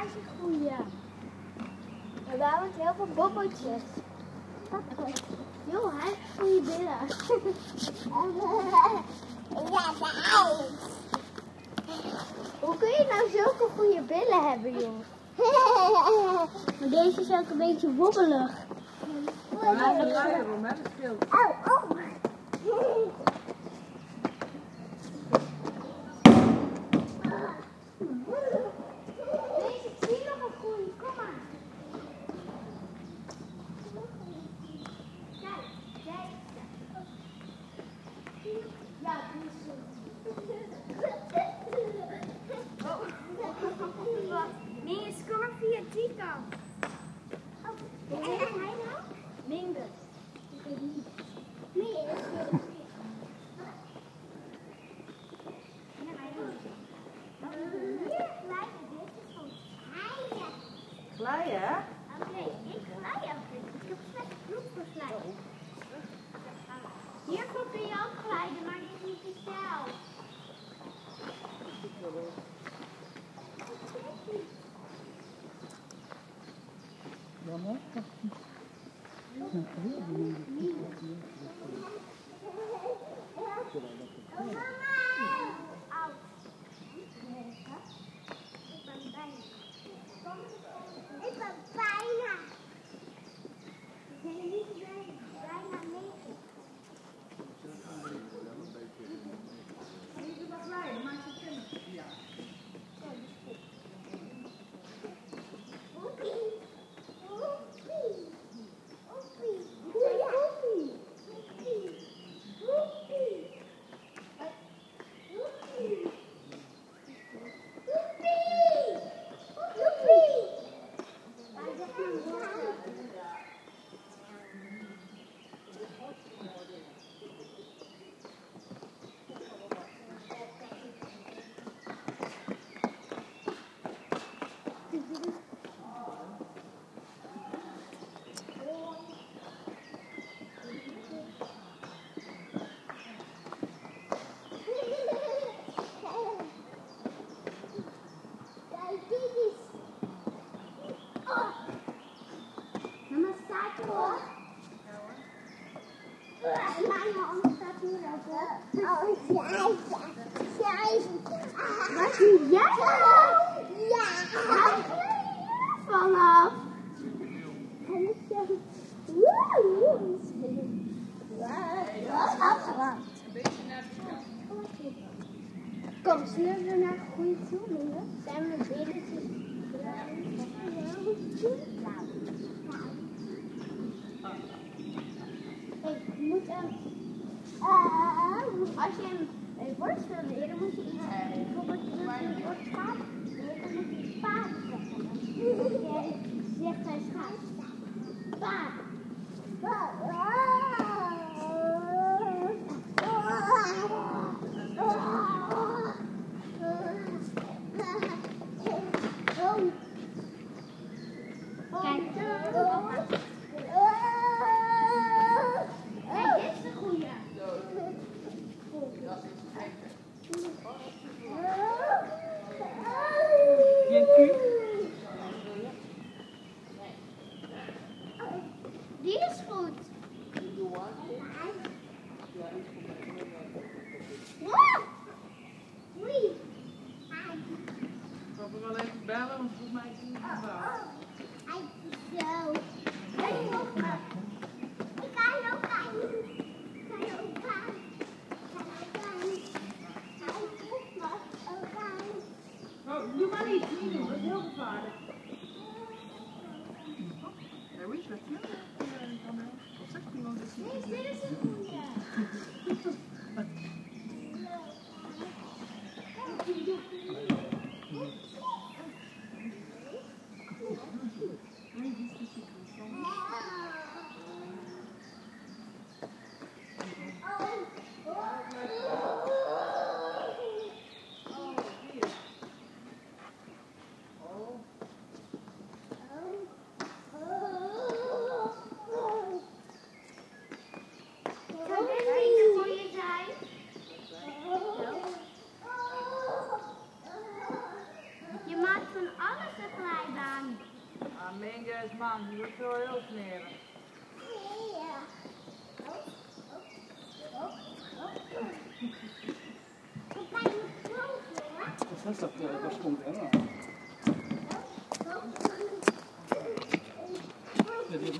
Een goeie. En daar hebben heel veel bobbeltjes. Joh, hij heeft goede billen. Hoe kun je nou zulke goede billen hebben, joh? Maar deze is ook een beetje wobbelig. Ja, dat hè? Dat. Oh, oh. Deze, ik zie nog een goeie. Kom maar. Kijk, kijk. Ja, die is zo. Mingus, kom maar via die kant. Oh, en hij nou? Mingus. Nee, dat is weer Hier glijden, dit is gewoon glijden. Glijden, Oké, ik glij ook. Ik heb slecht bloed voor glijden. Hiervoor kun je ook glijden, maar dit is niet de stijl. Ik ben bijna. 一本白呀、啊。Wat doe jij nou? Ja. Je hier vanaf? En ik zeg... Woe! Wat. Kom, zullen we naar de goede toe, Minne? Zijn we billetjes Ik moet hem... Uh, als je hem leren, moet je iets zeggen. Bijvoorbeeld, je wilt moet je paard zeggen. Schaap. Paard. Ben oui, je la. C'est pour ça Aminga man, die wordt zo heel smerig. Ja. Dat is dat, dat komt Emma. Dat is